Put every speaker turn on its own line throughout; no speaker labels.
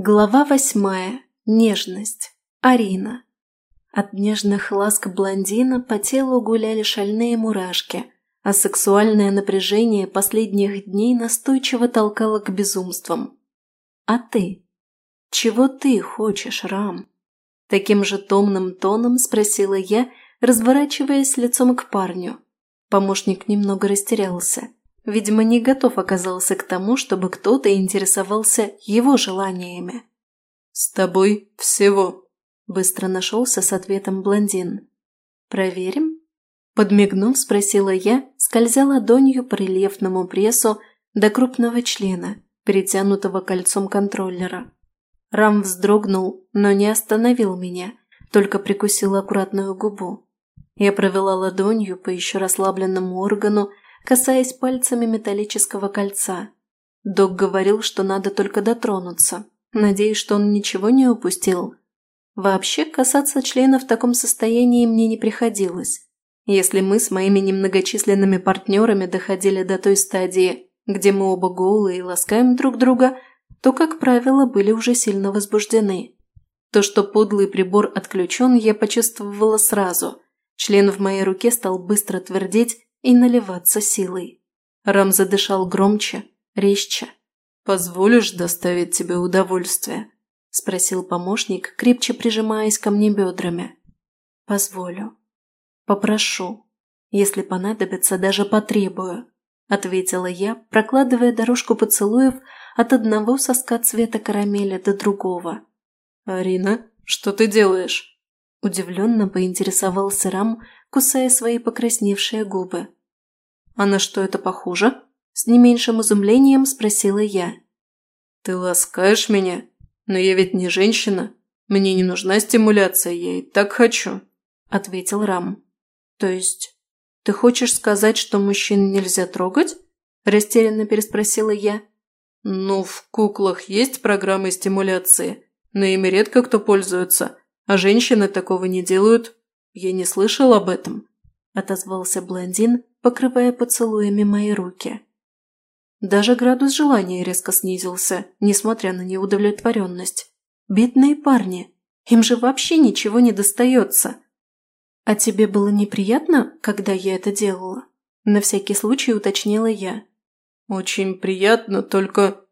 Глава восьмая. Нежность. Арина. От нежных ласк блондина по телу гуляли шальные мурашки, а сексуальное напряжение последних дней настойчиво толкало к безумствам. «А ты? Чего ты хочешь, Рам?» Таким же томным тоном спросила я, разворачиваясь лицом к парню. Помощник немного растерялся. Видимо, не готов оказался к тому, чтобы кто-то интересовался его желаниями.
«С тобой всего», –
быстро нашелся с ответом блондин. «Проверим?» Подмигнув, спросила я, скользя ладонью по рельефному прессу до крупного члена, перетянутого кольцом контроллера. Рам вздрогнул, но не остановил меня, только прикусил аккуратную губу. Я провела ладонью по еще расслабленному органу, касаясь пальцами металлического кольца. Док говорил, что надо только дотронуться. Надеюсь, что он ничего не упустил. Вообще, касаться члена в таком состоянии мне не приходилось. Если мы с моими немногочисленными партнерами доходили до той стадии, где мы оба голые и ласкаем друг друга, то, как правило, были уже сильно возбуждены. То, что подлый прибор отключен, я почувствовала сразу. Член в моей руке стал быстро твердеть и наливаться силой. Рам задышал громче, резче.
«Позволишь доставить тебе удовольствие?» – спросил помощник, крепче прижимаясь ко мне бедрами.
«Позволю. Попрошу. Если понадобится, даже потребую», – ответила я, прокладывая дорожку поцелуев от одного соска цвета карамели до другого.
«Арина, что ты делаешь?»
Удивленно поинтересовался Рам, кусая свои покрасневшие губы.
«А на что это похоже?»
С не меньшим изумлением спросила я.
«Ты ласкаешь меня? Но я ведь не женщина. Мне не нужна стимуляция, я и так хочу», – ответил Рам.
«То есть ты хочешь сказать, что мужчин нельзя трогать?» – растерянно переспросила я.
«Ну, в куклах есть программы стимуляции, но ими редко кто пользуется, а женщины такого не делают. Я не слышал об этом», – отозвался блондин, покрывая поцелуями мои руки.
Даже градус желания резко снизился, несмотря на неудовлетворенность. Бедные парни, им же вообще ничего не достается. А тебе было неприятно, когда я это делала? На всякий случай уточнила я.
Очень приятно, только...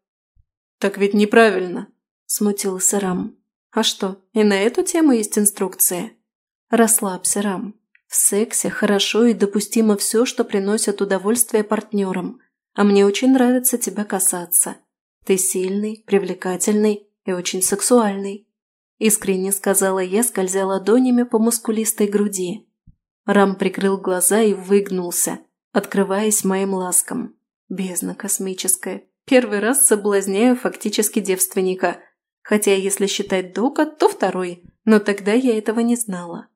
Так ведь неправильно, смутился Рам.
А что, и на эту тему есть инструкция? Расслабься, Рам. В сексе хорошо и допустимо все, что приносит удовольствие партнерам, а мне очень нравится тебя касаться. Ты сильный, привлекательный и очень сексуальный. Искренне сказала я, скользя ладонями по мускулистой груди. Рам прикрыл глаза и выгнулся, открываясь моим ласкам. Бездна космическая. Первый раз соблазняю фактически девственника – хотя если считать Дока, то второй, но тогда я этого не знала.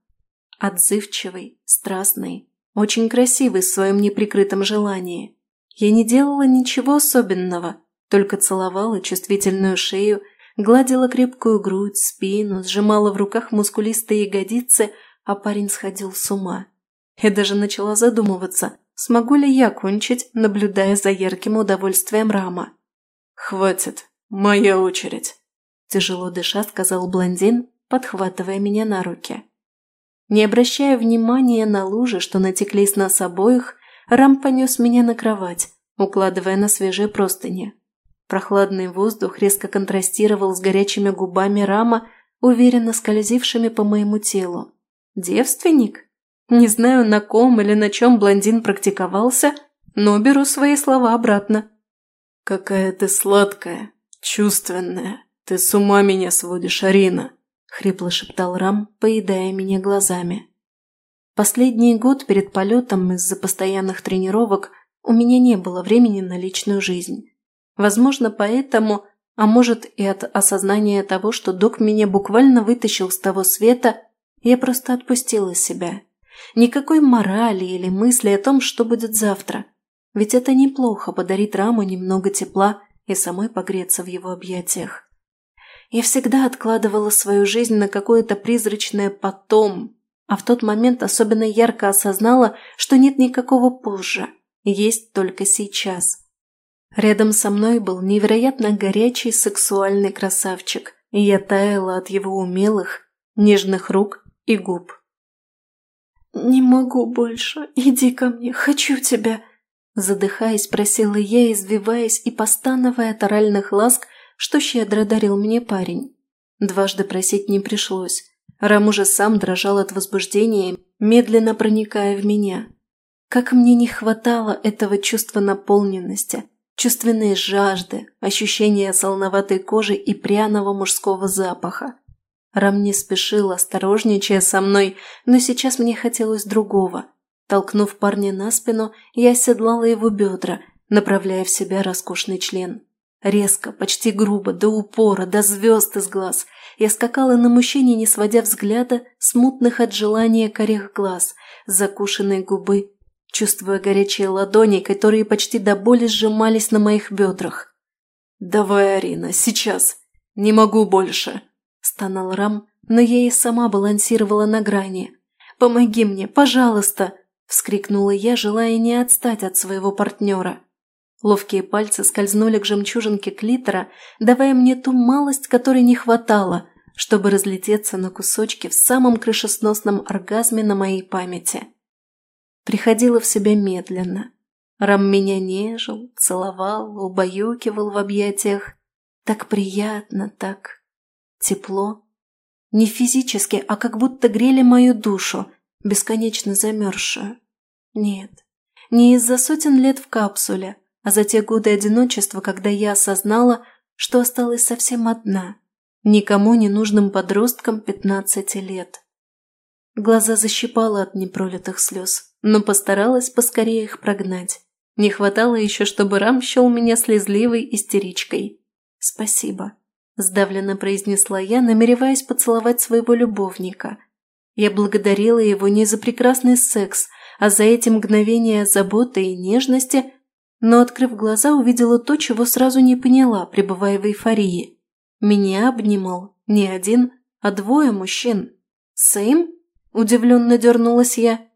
Отзывчивый, страстный, очень красивый в своем неприкрытом желании. Я не делала ничего особенного, только целовала чувствительную шею, гладила крепкую грудь, спину, сжимала в руках мускулистые ягодицы, а парень сходил с ума. Я даже начала задумываться, смогу ли я кончить, наблюдая за ярким удовольствием Рама.
«Хватит, моя очередь!»
Тяжело дыша, сказал блондин, подхватывая меня на руки. Не обращая внимания на лужи, что натекли с нас обоих, Рам понес меня на кровать, укладывая на свежие простыни. Прохладный воздух резко контрастировал с горячими губами Рама, уверенно скользившими по моему телу. Девственник? Не знаю, на ком или на чем блондин практиковался, но беру свои слова обратно.
«Какая ты сладкая, чувственная!» «Ты с ума меня сводишь, Арина!» – хрипло шептал Рам, поедая меня глазами.
Последний год перед полетом из-за постоянных тренировок у меня не было времени на личную жизнь. Возможно, поэтому, а может и от осознания того, что док меня буквально вытащил с того света, я просто отпустила себя. Никакой морали или мысли о том, что будет завтра. Ведь это неплохо подарить Раму немного тепла и самой погреться в его объятиях. Я всегда откладывала свою жизнь на какое-то призрачное «потом», а в тот момент особенно ярко осознала, что нет никакого позже, есть только сейчас. Рядом со мной был невероятно горячий сексуальный красавчик, и я таяла от его умелых, нежных рук и губ. «Не могу больше. Иди ко мне. Хочу тебя!» Задыхаясь, просила я, извиваясь и постановая от оральных ласк, что щедро дарил мне парень. Дважды просить не пришлось. Рам уже сам дрожал от возбуждения, медленно проникая в меня. Как мне не хватало этого чувства наполненности, чувственной жажды, ощущения солоноватой кожи и пряного мужского запаха. Рам не спешил, осторожничая со мной, но сейчас мне хотелось другого. Толкнув парня на спину, я оседлала его бедра, направляя в себя роскошный член. Резко, почти грубо, до упора, до звезд из глаз. Я скакала на мужчине, не сводя взгляда, смутных от желания корих глаз, закушенной губы, чувствуя горячие ладони, которые почти до боли сжимались на моих бедрах.
«Давай, Арина, сейчас! Не могу больше!»
– стонал Рам, но я и сама балансировала на грани. «Помоги мне, пожалуйста!» – вскрикнула я, желая не отстать от своего партнера. Ловкие пальцы скользнули к жемчужинке клитора, давая мне ту малость, которой не хватало, чтобы разлететься на кусочки в самом крышесносном оргазме на моей памяти. Приходила в себя медленно. Рам меня нежил, целовал, убаюкивал в объятиях. Так приятно, так тепло. Не физически, а как будто грели мою душу, бесконечно замерзшую. Нет, не из-за сотен лет в капсуле, а за те годы одиночества, когда я осознала, что осталась совсем одна, никому не нужным подростком 15 лет. Глаза защипала от непролитых слез, но постаралась поскорее их прогнать. Не хватало еще, чтобы Рам счел меня слезливой истеричкой. «Спасибо», – сдавленно произнесла я, намереваясь поцеловать своего любовника. Я благодарила его не за прекрасный секс, а за эти мгновения заботы и нежности – но, открыв глаза, увидела то, чего сразу не поняла, пребывая в эйфории. Меня обнимал не один, а двое мужчин. «Сэйм?» – удивленно дернулась я.